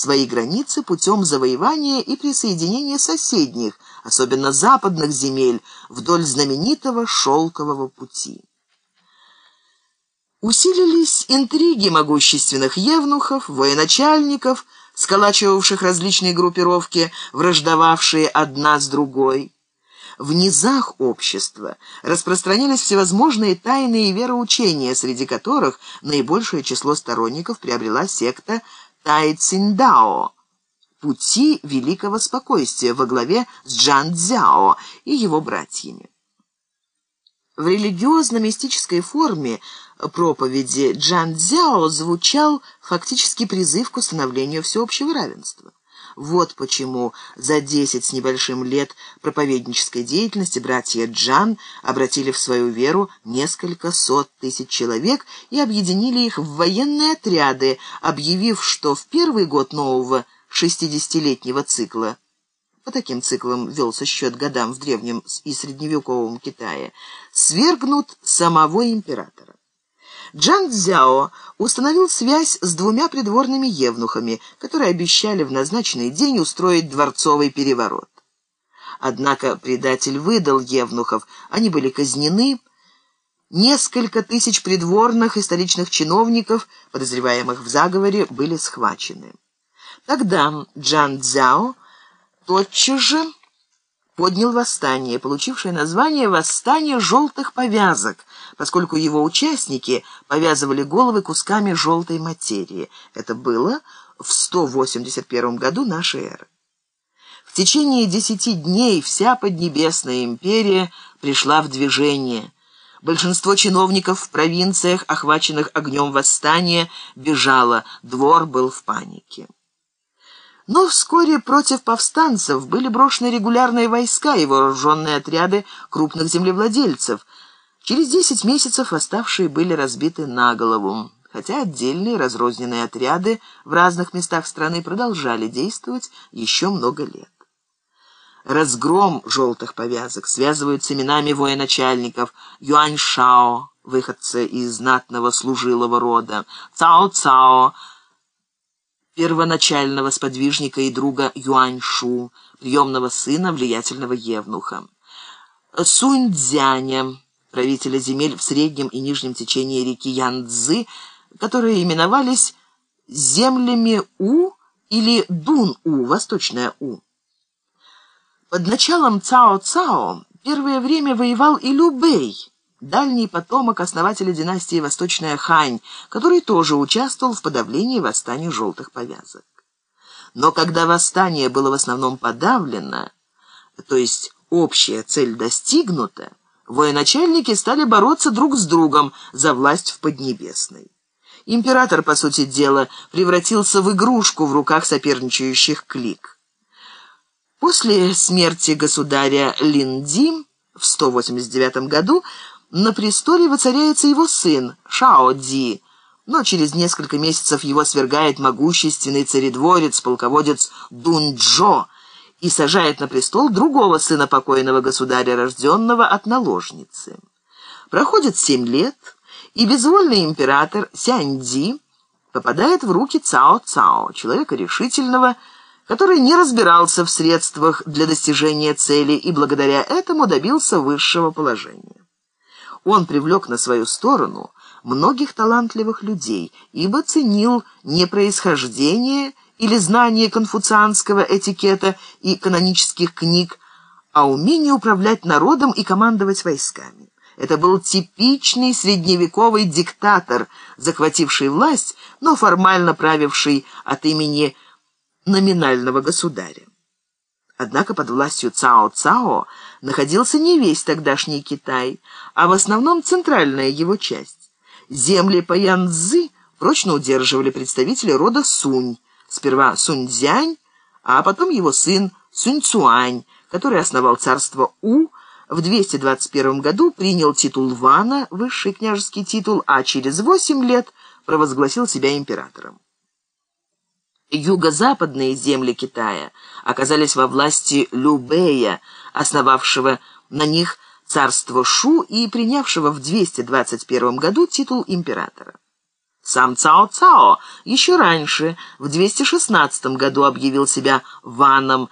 свои границы путем завоевания и присоединения соседних, особенно западных земель, вдоль знаменитого Шелкового пути. Усилились интриги могущественных евнухов, военачальников, сколачивавших различные группировки, враждовавшие одна с другой. В низах общества распространились всевозможные тайные вероучения, среди которых наибольшее число сторонников приобрела секта Тайциндао, пути великого спокойствия во главе с Джан Цзяо и его братьями. В религиозно-мистической форме проповеди Джан Цзяо звучал фактически призыв к установлению всеобщего равенства. Вот почему за десять с небольшим лет проповеднической деятельности братья Джан обратили в свою веру несколько сот тысяч человек и объединили их в военные отряды, объявив, что в первый год нового шестидесятилетнего цикла по таким циклам велся счет годам в древнем и средневековом Китае, свергнут самого императора. Джан Цзяо установил связь с двумя придворными евнухами, которые обещали в назначенный день устроить дворцовый переворот. Однако предатель выдал евнухов, они были казнены, несколько тысяч придворных и столичных чиновников, подозреваемых в заговоре, были схвачены. Тогда Джан Цзяо тотчас же поднял восстание, получившее название «Восстание желтых повязок», поскольку его участники повязывали головы кусками желтой материи. Это было в 181 году нашей эры. В течение десяти дней вся Поднебесная империя пришла в движение. Большинство чиновников в провинциях, охваченных огнем восстания, бежало, двор был в панике. Но вскоре против повстанцев были брошены регулярные войска и вооруженные отряды крупных землевладельцев. Через десять месяцев восставшие были разбиты на голову, хотя отдельные разрозненные отряды в разных местах страны продолжали действовать еще много лет. Разгром желтых повязок связывают с именами военачальников Юань Шао, выходца из знатного служилого рода, Цао Цао, первоначального сподвижника и друга Юаньшу, приемного сына влиятельного евнуха. Сунь-Дзяня, правителя земель в среднем и нижнем течении реки Янцзы, которые именовались землями У или Дун-У, восточная У. Под началом Цао-Цао первое время воевал и Любэй, дальний потомок основателя династии Восточная Хань, который тоже участвовал в подавлении восстания желтых повязок. Но когда восстание было в основном подавлено, то есть общая цель достигнута, военачальники стали бороться друг с другом за власть в Поднебесной. Император, по сути дела, превратился в игрушку в руках соперничающих клик. После смерти государя Линди в 189 году на престоле воцаряется его сын Шао Ди, но через несколько месяцев его свергает могущественный царедворец, полководец Дунджо, и сажает на престол другого сына покойного государя, рожденного от наложницы. Проходит семь лет, и безвольный император Сяньди попадает в руки Цао-Цао, человека решительного, который не разбирался в средствах для достижения цели и благодаря этому добился высшего положения. Он привлек на свою сторону многих талантливых людей, ибо ценил не происхождение или знание конфуцианского этикета и канонических книг, а умение управлять народом и командовать войсками. Это был типичный средневековый диктатор, захвативший власть, но формально правивший от имени номинального государя. Однако под властью Цао-Цао находился не весь тогдашний Китай, а в основном центральная его часть. Земли по Янцзы прочно удерживали представители рода Сунь, сперва Суньцзянь, а потом его сын Суньцуань, который основал царство У, в 221 году принял титул Вана, высший княжеский титул, а через восемь лет провозгласил себя императором. Юго-западные земли Китая оказались во власти Любея, основавшего на них царство Шу и принявшего в 221 году титул императора. Сам Цао-Цао еще раньше, в 216 году, объявил себя ваном